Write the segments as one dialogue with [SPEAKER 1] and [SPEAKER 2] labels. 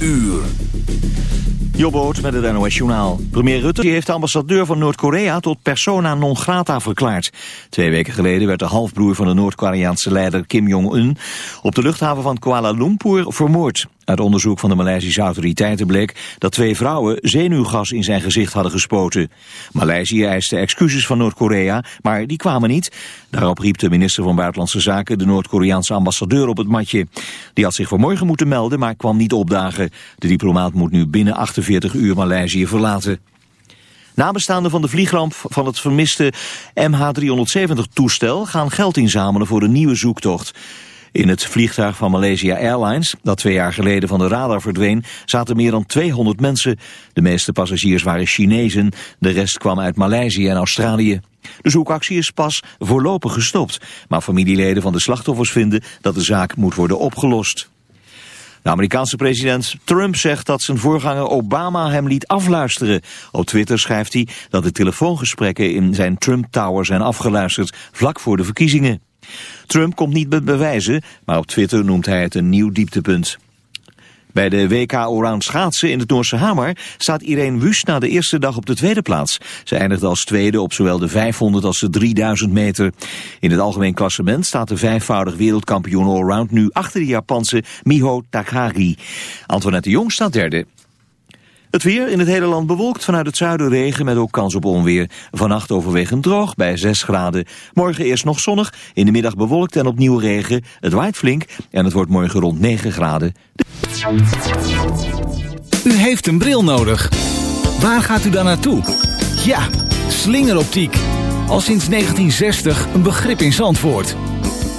[SPEAKER 1] uur.
[SPEAKER 2] Jobboot met het NOS Journaal. Premier Rutte heeft de ambassadeur van Noord-Korea tot persona non grata verklaard. Twee weken geleden werd de halfbroer van de Noord-Koreaanse leider Kim Jong-un op de luchthaven van Kuala Lumpur vermoord. Uit onderzoek van de Maleisische autoriteiten bleek dat twee vrouwen zenuwgas in zijn gezicht hadden gespoten. Maleisië eiste excuses van Noord-Korea, maar die kwamen niet. Daarop riep de minister van Buitenlandse Zaken de Noord-Koreaanse ambassadeur op het matje. Die had zich vanmorgen moeten melden, maar kwam niet opdagen. De diplomaat moet nu binnen 48 uur Maleisië verlaten. Nabestaanden van de vliegramp van het vermiste MH370-toestel gaan geld inzamelen voor een nieuwe zoektocht. In het vliegtuig van Malaysia Airlines, dat twee jaar geleden van de radar verdween, zaten meer dan 200 mensen. De meeste passagiers waren Chinezen, de rest kwam uit Maleisië en Australië. De zoekactie is pas voorlopig gestopt, maar familieleden van de slachtoffers vinden dat de zaak moet worden opgelost. De Amerikaanse president Trump zegt dat zijn voorganger Obama hem liet afluisteren. Op Twitter schrijft hij dat de telefoongesprekken in zijn Trump Tower zijn afgeluisterd vlak voor de verkiezingen. Trump komt niet met bewijzen, maar op Twitter noemt hij het een nieuw dieptepunt. Bij de WK Allround schaatsen in het Noorse Hamer staat Irene Wust na de eerste dag op de tweede plaats. Ze eindigde als tweede op zowel de 500 als de 3000 meter. In het algemeen klassement staat de vijfvoudig wereldkampioen Allround nu achter de Japanse Miho Takagi. Antoinette Jong staat derde. Het weer in het hele land bewolkt vanuit het zuiden regen met ook kans op onweer. Vannacht overwegend droog bij 6 graden. Morgen eerst nog zonnig, in de middag bewolkt en opnieuw regen. Het waait flink en het wordt morgen rond 9 graden.
[SPEAKER 1] U heeft een bril nodig. Waar gaat u dan naartoe? Ja, slingeroptiek. Al sinds 1960 een begrip in Zandvoort.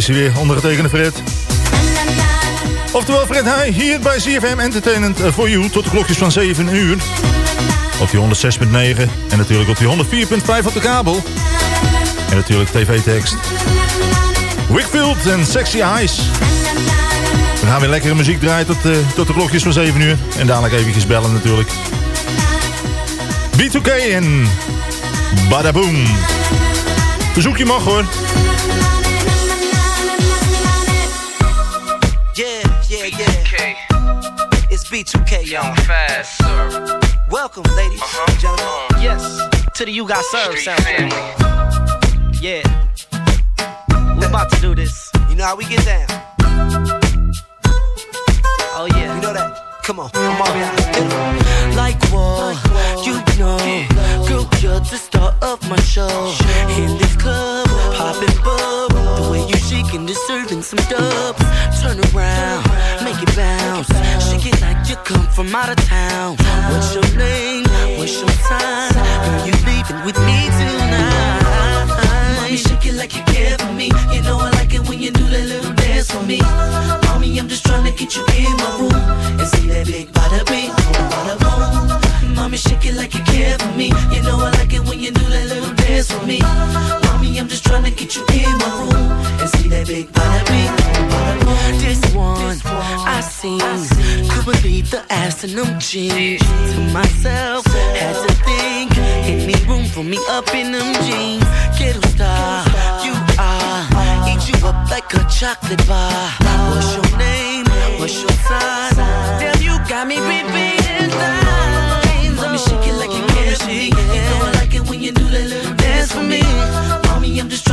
[SPEAKER 3] Is hij weer, ondergetekende Fred. Oftewel Fred Heij, hier bij CFM Entertainment for You. Tot de klokjes van 7 uur. Op die 106.9 en natuurlijk op die 104.5 op de kabel. En natuurlijk tv-tekst. Wickfield en Sexy Eyes. We gaan weer lekkere muziek draaien tot, uh, tot de klokjes van 7 uur. En dadelijk eventjes bellen natuurlijk. B2K en Badaboom. Verzoekje mag hoor.
[SPEAKER 4] B2K.
[SPEAKER 5] Fast, sir.
[SPEAKER 4] Welcome, ladies
[SPEAKER 5] Uh-huh.
[SPEAKER 4] and gentlemen.
[SPEAKER 5] Uh.
[SPEAKER 4] Yes, to the You Got Served
[SPEAKER 5] Street
[SPEAKER 4] sound.
[SPEAKER 5] family.
[SPEAKER 4] Yeah. We're about to do this. You know how we get down. Oh, yeah. You know that? Come on, I'm already out.
[SPEAKER 6] Like what? You know, girl, you're the star of my show. In this club, popping bub. The way you shaking, deserving some dubs. Turn around, make it bounce. Shake it like you come from out of town. What's your name? What's your sign? Girl, you leaving with me tonight.
[SPEAKER 4] Mommy, shake it like you care for me. You know I like it when you do that little dance for me. Mommy, I'm just trying to get you in my room and see that big bada bing, bada boom. Mommy, shake it like you care for me. You know I like it when you do that little dance for me. I'm just trying to get you in my room and see that big bing, boom, bada.
[SPEAKER 6] This one, I seen. Could believe the ass in them jeans. To myself, had to think. Any room for me up in them jeans? Ghetto star, ah, you are. Eat you up like a chocolate bar. What's your name? What's your sign? Damn, you got me repeating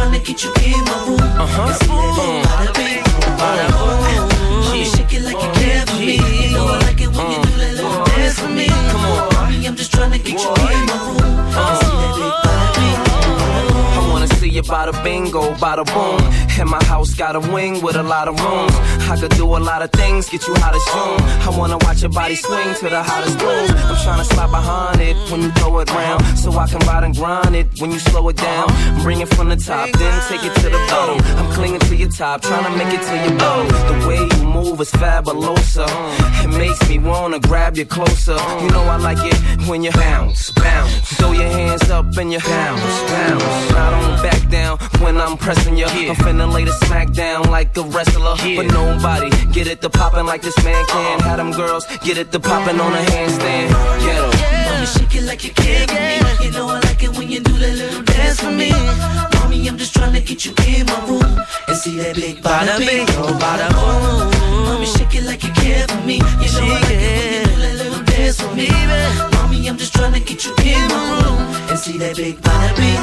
[SPEAKER 4] trying to get you in my room. Uh-huh. See that big bada bing, bada boom. Mommy, shake it like you care for me. You know I like it when you do that little dance for me. Come on. I'm just trying to get you in my room.
[SPEAKER 5] You bada bingo, bada boom. And my house got a wing with a lot of rooms. I could do a lot of things, get you hot as June. I wanna watch your body swing to the hottest boom. I'm tryna slide behind it when you throw it round. So I can ride and grind it when you slow it down. Bring it from the top, then take it to the bottom. I'm clinging to your top, tryna make it to your bottom. The way you move is fabulosa. It makes me wanna grab you closer. You know I like it when you bounce, bounce. Throw your hands up and you bounce, bounce. I don't back down when I'm pressing you. I'm finna lay the smack down like a wrestler. But nobody get it to poppin' like this man can. Uh-uh. Had them girls get it to poppin' on a handstand. Get
[SPEAKER 4] Shake it like you care for me. You know I like it when you do that little dance for me. Mommy, I'm just trying to get you in my room and see that big bada bing, oh bada boom. Mommy, shake it like you care for me. You know I like it when you do that little dance for me. Mommy, I'm just trying to get you in my room and see that big oh bada boom.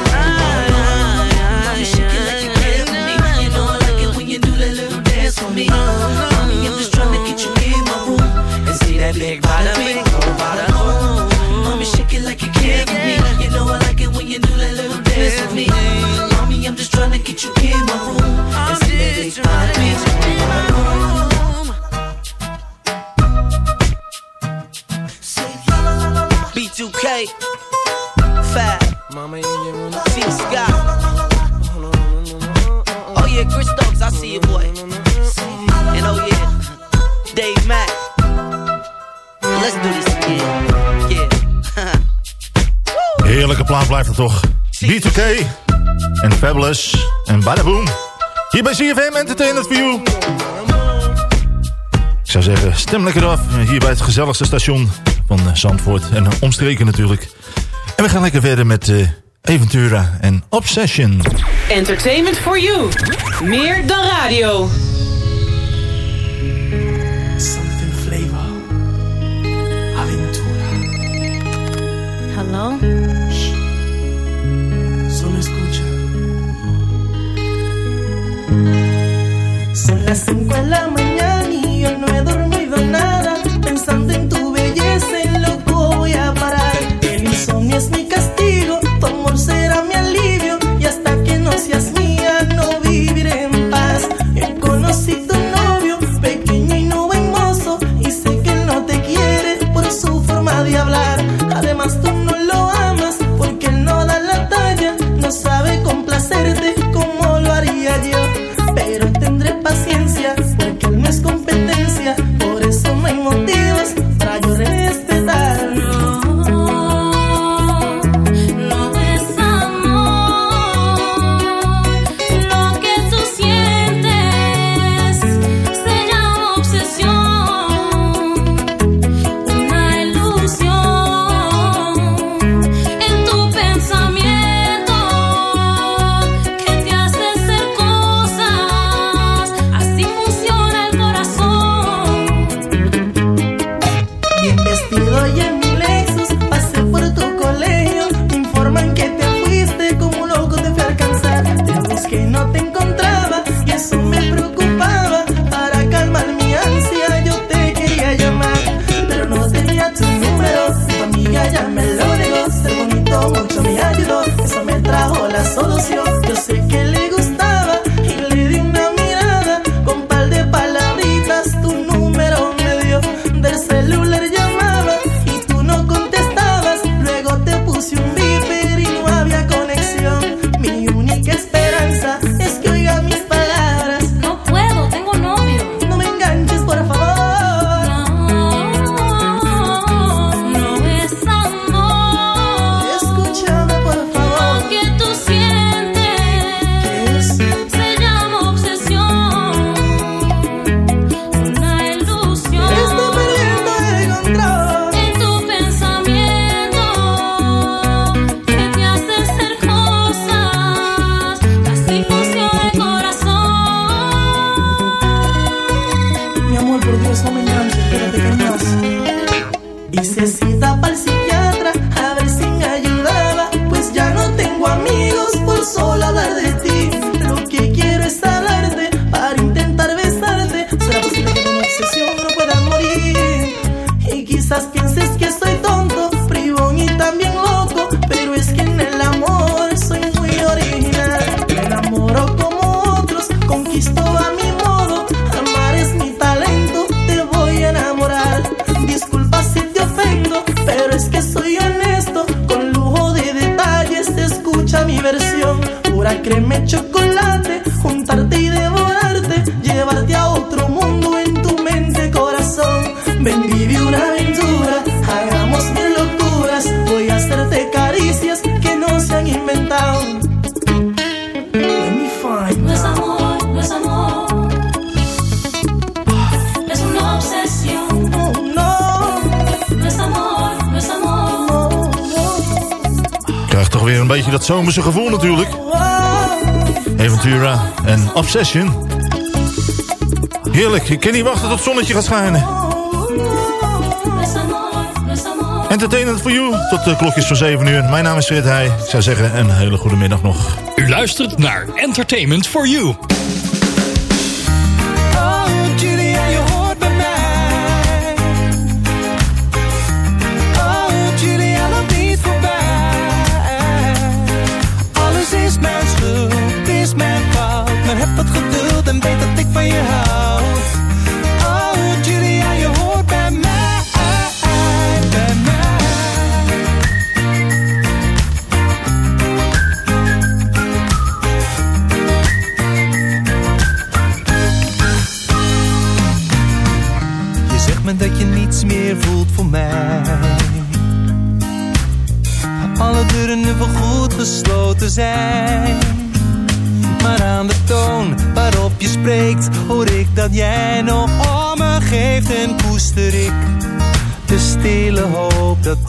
[SPEAKER 4] Mommy, shake it like you care for me. You know I like it when you do that little dance for me. Mommy, I'm just trying to get you in my room and see that big bada bing, oh bada Mommy, I'm just trying to get you in my room oh bada boom. B2K, Fab,
[SPEAKER 5] Mama, you get one.
[SPEAKER 4] T Scott. Oh yeah, Chris Stokes, I see you, boy. And oh yeah, Dave Mack. Let's do this again. Yeah.
[SPEAKER 3] Heerlijke plaat blijft het toch. B2K en Fabulous en Badaboom. Hier bij CFM Entertainment for You. Ik zou zeggen, stem lekker af. Hier bij het gezelligste station van eh, Zandvoort. En omstreken natuurlijk. En we gaan lekker verder met eh, Aventura en Obsession.
[SPEAKER 7] Entertainment for you. Meer dan radio.
[SPEAKER 3] zomerse gevoel natuurlijk. Aventura en Obsession. Heerlijk, ik kan niet wachten tot het zonnetje gaat schijnen. Entertainment for you, tot de klokjes van 7 uur. Mijn naam is Fred Heij. Ik zou zeggen, een hele goede middag nog.
[SPEAKER 1] U luistert naar Entertainment for you.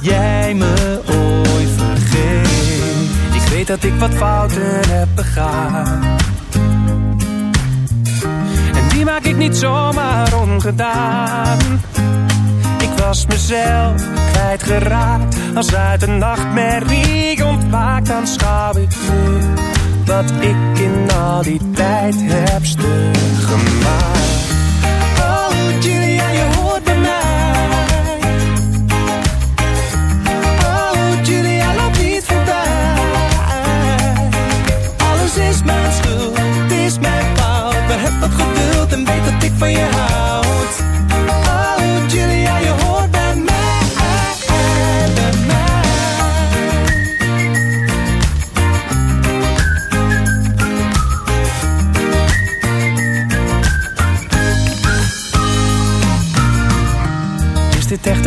[SPEAKER 6] jij me ooit vergeet. Ik weet dat ik wat fouten heb begaan. En die maak ik niet zomaar ongedaan. Ik was mezelf kwijtgeraakt. Als uit een nachtmerrie ontwaakt, dan schouw ik nu. Wat ik in al die tijd heb stuk gemaakt.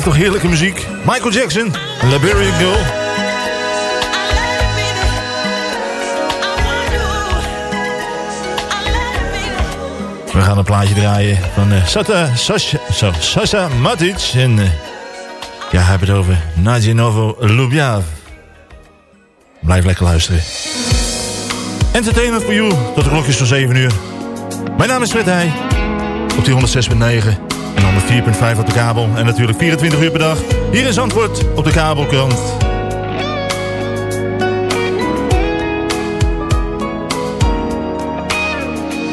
[SPEAKER 3] blijft toch heerlijke muziek. Michael Jackson, Liberian Girl. We gaan een plaatje draaien van uh, Sata, Sasha, so, Sasha Matic. En eh, ja, hebben het over Nadjanovo Lubjav. Blijf lekker luisteren. Entertainment for you tot de klokjes van 7 uur. Mijn naam is Fred op die 106.9. 4.5 op de kabel. En natuurlijk 24 uur per dag. Hier is antwoord op de kabelkrant.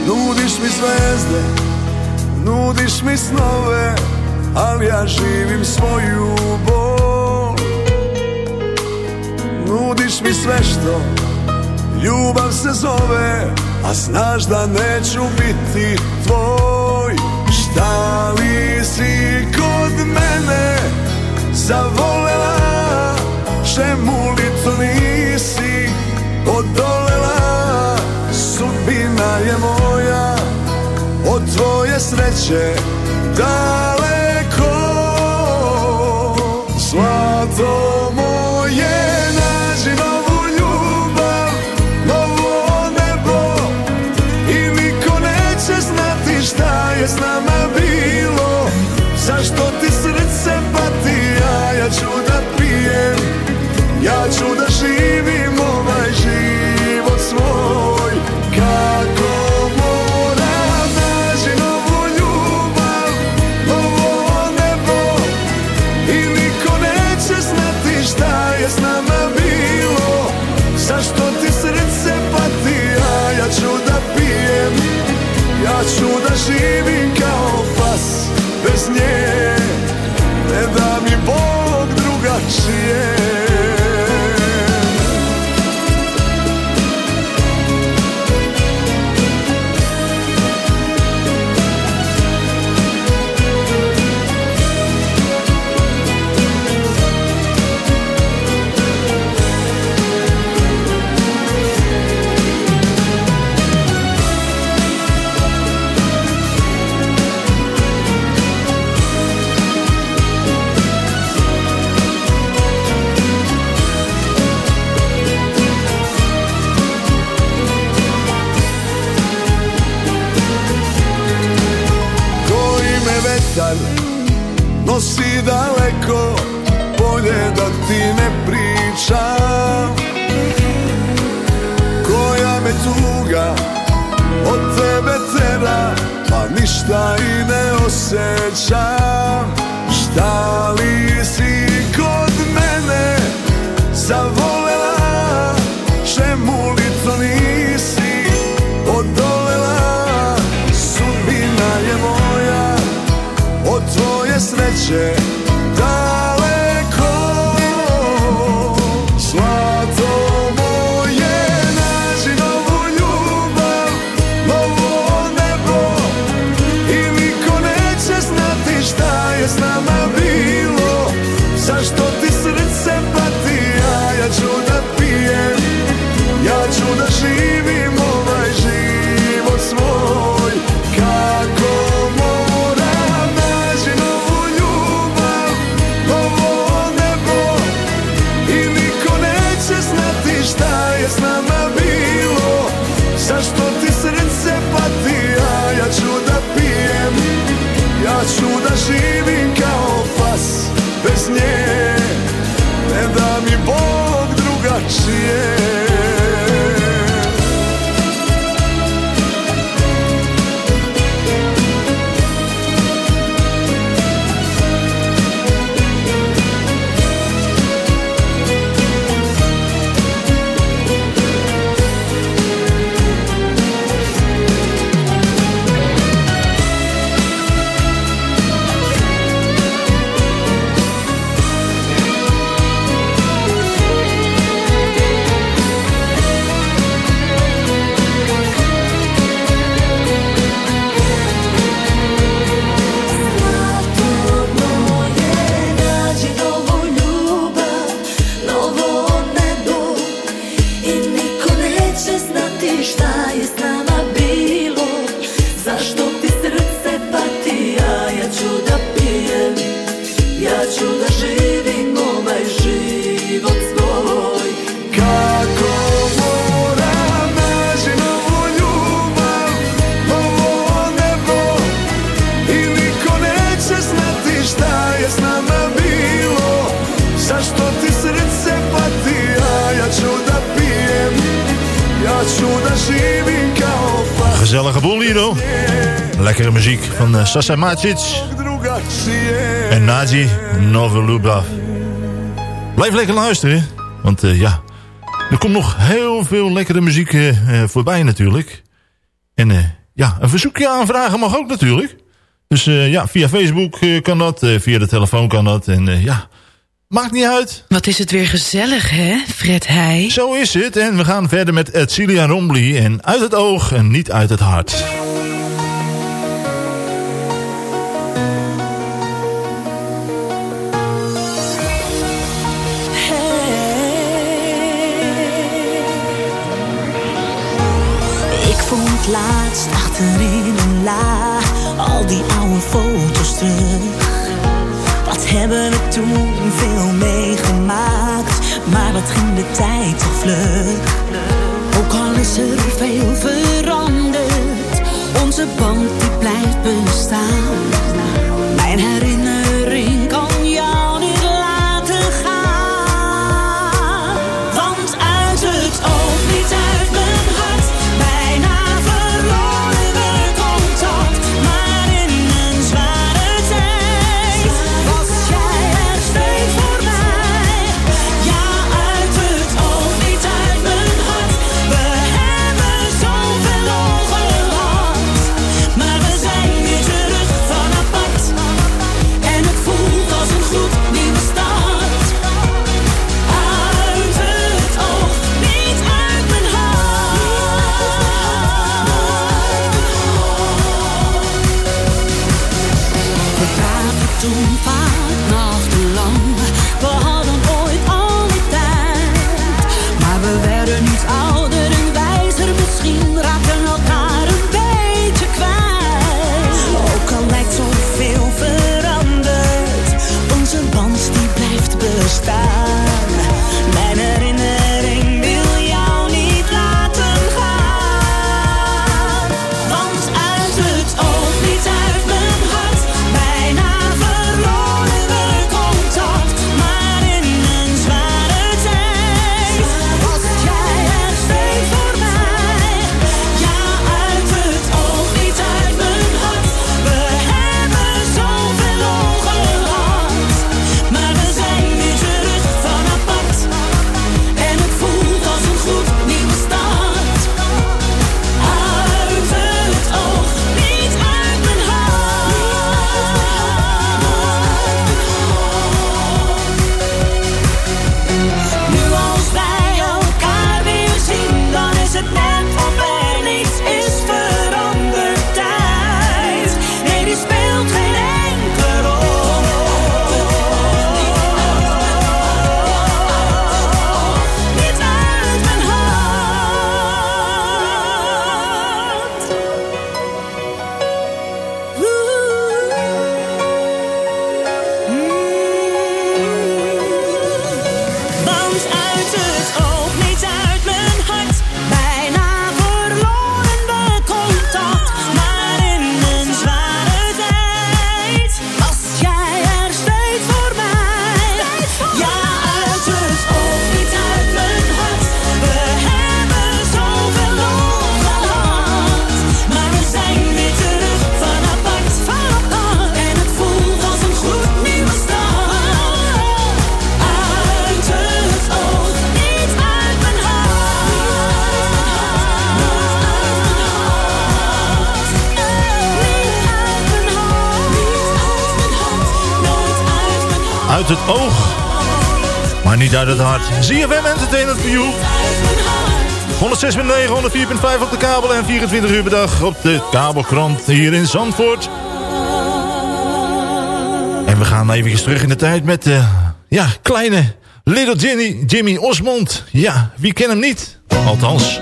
[SPEAKER 8] Nudiš mi zvezde, nudiš mi snove, ali ja živim svoju bol. Nudiš mi sve što ljubav se zove, a znaš da neću biti. Da li si kod mene zavolela Čemu licu nisi odolela Sudbina je moja od tvoje sreće daleko Zlato moja. see it. bez Ne da mi Bog drugačije.
[SPEAKER 3] Sasa
[SPEAKER 8] Matic
[SPEAKER 3] En Nazi Novolubav, Blijf lekker luisteren. Want eh, ja, er komt nog heel veel lekkere muziek eh, eh, voorbij natuurlijk. En ja, een verzoekje aanvragen mag ook natuurlijk. Dus ja, via Facebook kan dat, via de telefoon kan dat. En ja, maakt niet uit.
[SPEAKER 9] Wat is het weer gezellig, hè, Fred Heij?
[SPEAKER 3] Zo is het. En we gaan verder met Celia Rombly. En uit het oog en niet uit het hart.
[SPEAKER 10] laatst achterin een la. Al die oude foto's terug. Wat hebben we toen veel meegemaakt. Maar wat ging de tijd toch vlug. Ook al is er veel veranderd. Onze band die blijft bestaan. Mijn herinnering uit het hart.
[SPEAKER 11] ZFM Entertainment voor You. 106.9, 104.5 op de kabel en 24 uur per dag op de kabelkrant hier in Zandvoort. En we gaan even terug in de tijd met de ja, kleine Little Jimmy, Jimmy Osmond. Ja, wie kent hem niet? Althans,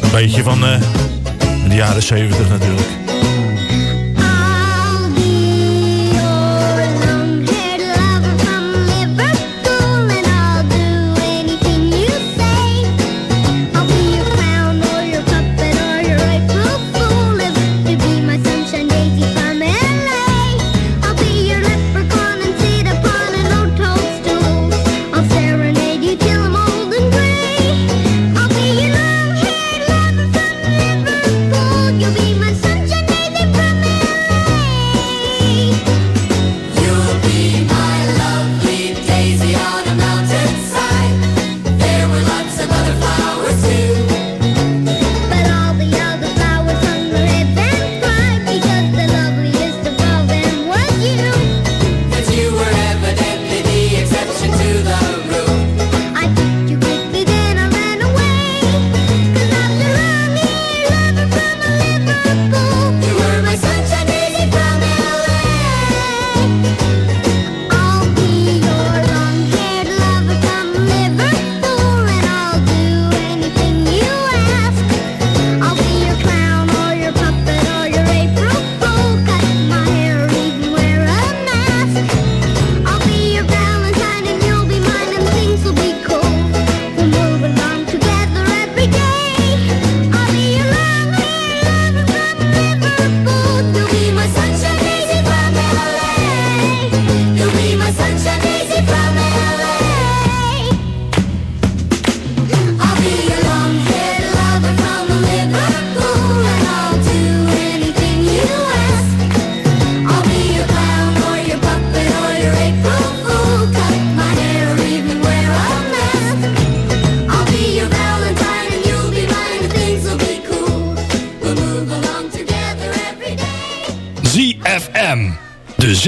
[SPEAKER 11] een beetje van eh, de jaren 70 natuurlijk.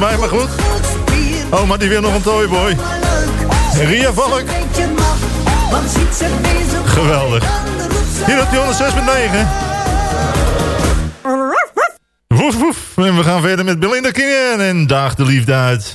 [SPEAKER 12] mij, maar goed. Oh,
[SPEAKER 13] maar die wil nog een toyboy. Ria Valk. Geweldig. Hier op die 106.9. Woef, woef. En we gaan verder met Belinda Kingen en Daag de Liefde uit.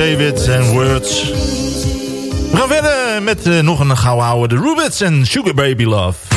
[SPEAKER 3] David en Words. We gaan verder met eh, nog een gauw oude. De Rubits en Sugar Baby Love.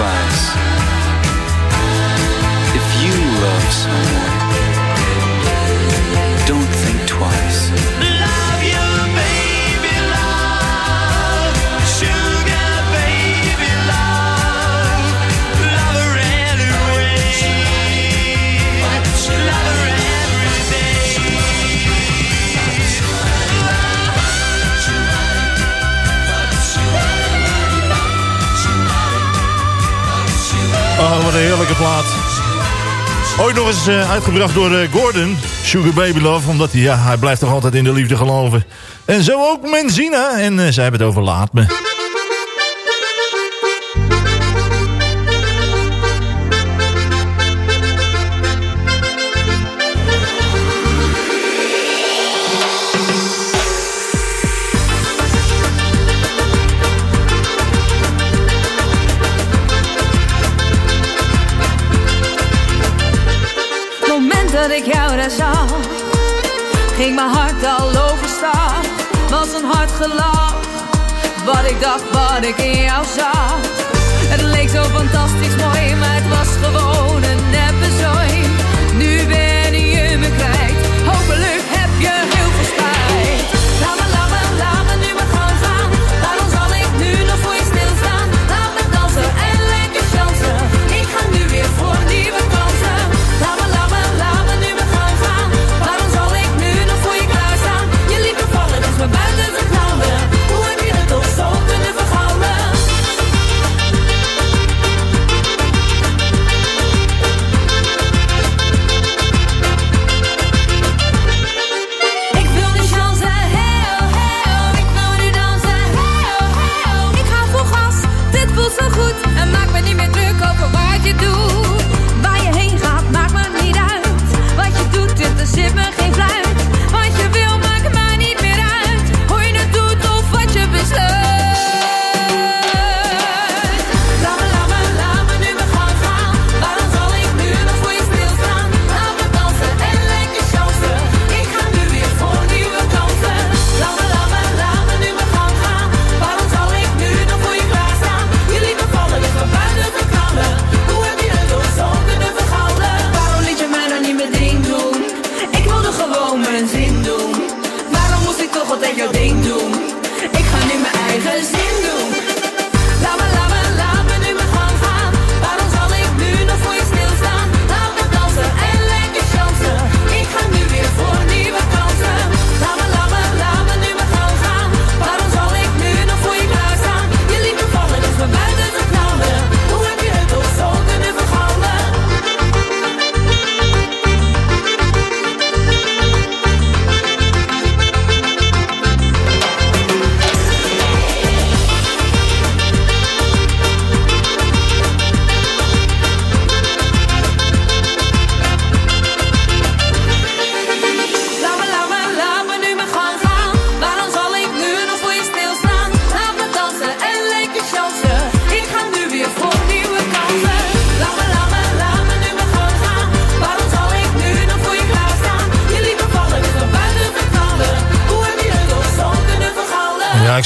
[SPEAKER 14] advice.
[SPEAKER 3] plaat. Ooit nog eens eh, uitgebracht door eh, Gordon, Sugar Baby Love. Omdat hij, ja, hij blijft toch altijd in de liefde geloven. En zo ook Menzina. En eh, zij hebben het over Laat Me.
[SPEAKER 15] ging mijn hart al overstag. Was een hard gelach, wat ik dacht, wat ik in jou zag. Het leek zo fantastisch mooi, maar het was gewoon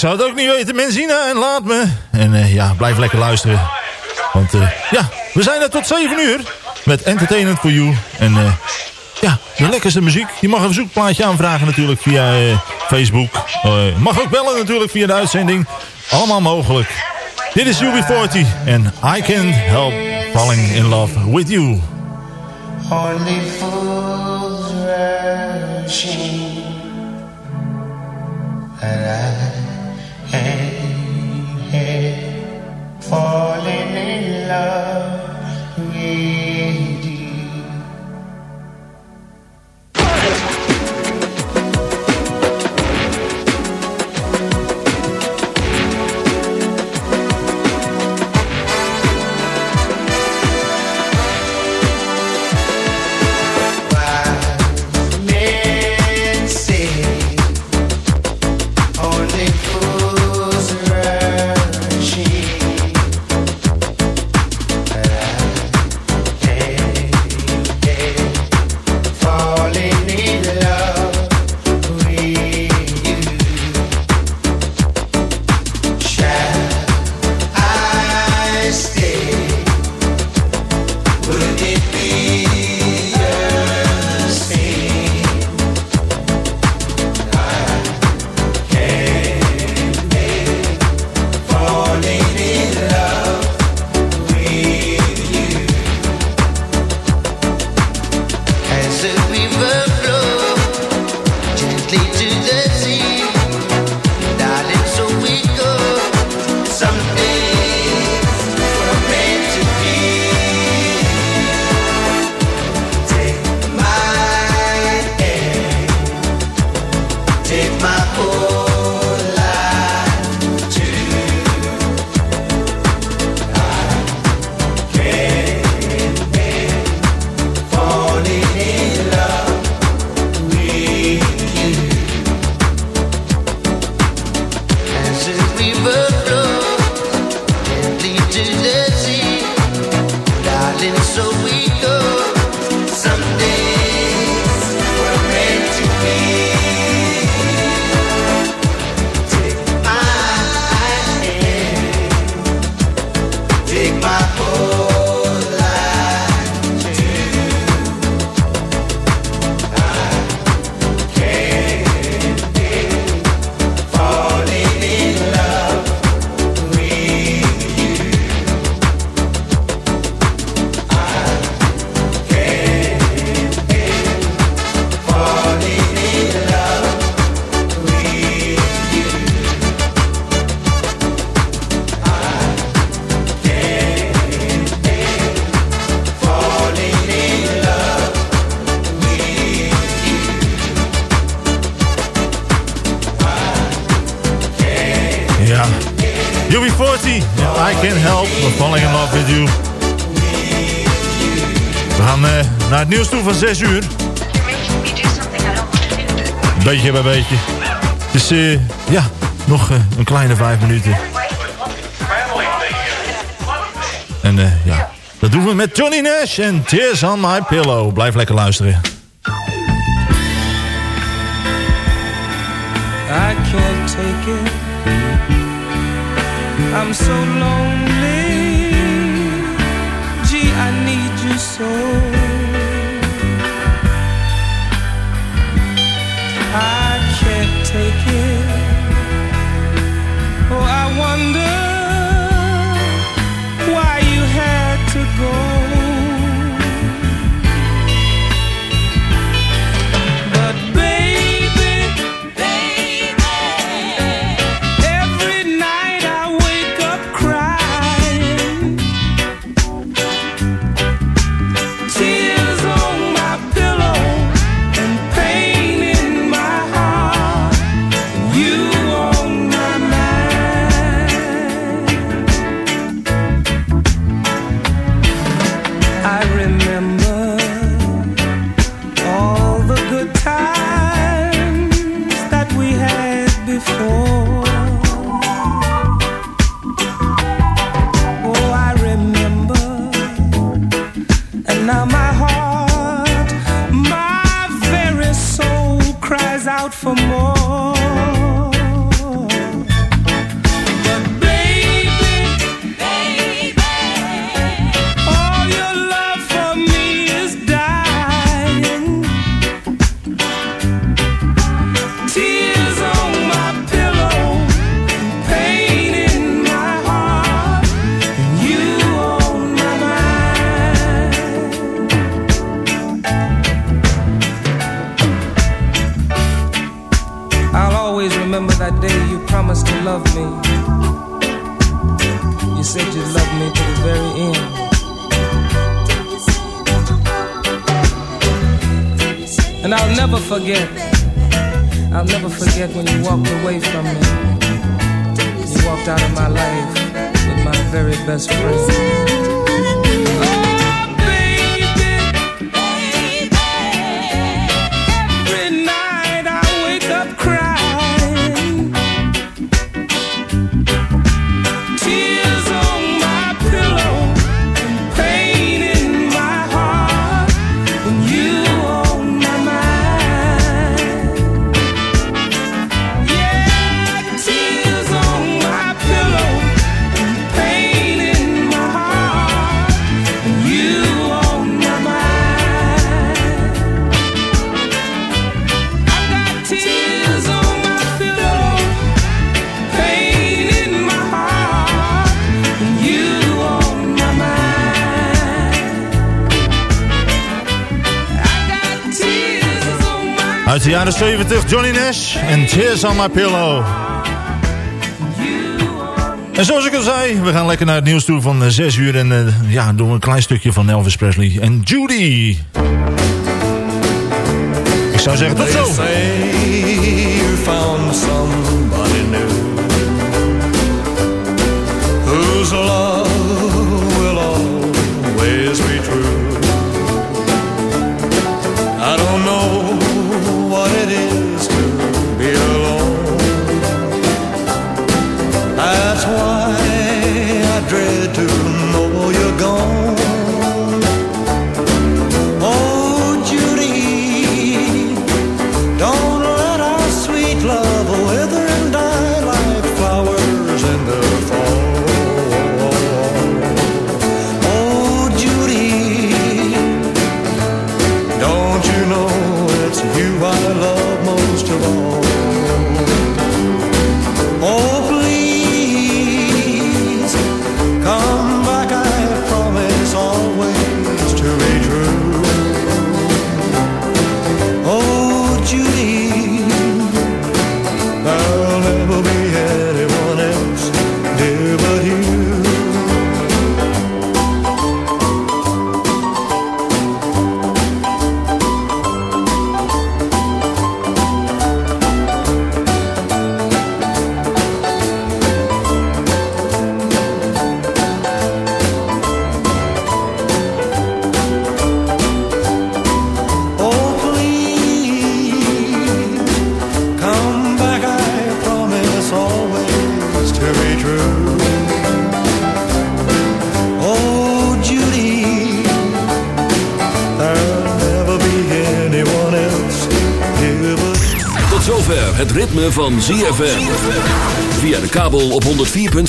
[SPEAKER 3] zou het ook niet weten. Menzina en laat me. En eh, ja, blijf lekker luisteren. Want eh, ja, we zijn er tot 7 uur. Met Entertainment for You. En eh, ja, de lekkerste muziek. Je mag een verzoekplaatje aanvragen natuurlijk via Facebook. Mag ook bellen natuurlijk via de uitzending. Allemaal mogelijk. Dit is UB40 en I Can't Help Falling in Love With You.
[SPEAKER 4] Only fools and I ain't here falling in love with
[SPEAKER 3] gaan eh, naar het nieuws toe van 6 uur. Beetje bij beetje. Dus ja, nog eh, een kleine 5 minuten. En ja, dat doen we met Johnny Nash en Tears on My Pillow. Blijf lekker luisteren.
[SPEAKER 13] I can't take it. I'm so. Take it. Oh, I wonder forget. I'll never forget when you walked away from me. You walked out of my life with my very best friend.
[SPEAKER 8] Uit de jaren 70, Johnny Nash en Tears on My Pillow. En zoals ik al zei, we gaan lekker naar het nieuws toe van eh, 6 uur. En eh, ja, doen we een klein stukje van Elvis Presley en Judy. Ik zou zeggen, tot zo!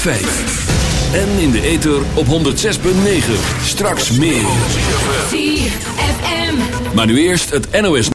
[SPEAKER 16] En in de ether op 106.9. Straks meer. Maar nu eerst het NOS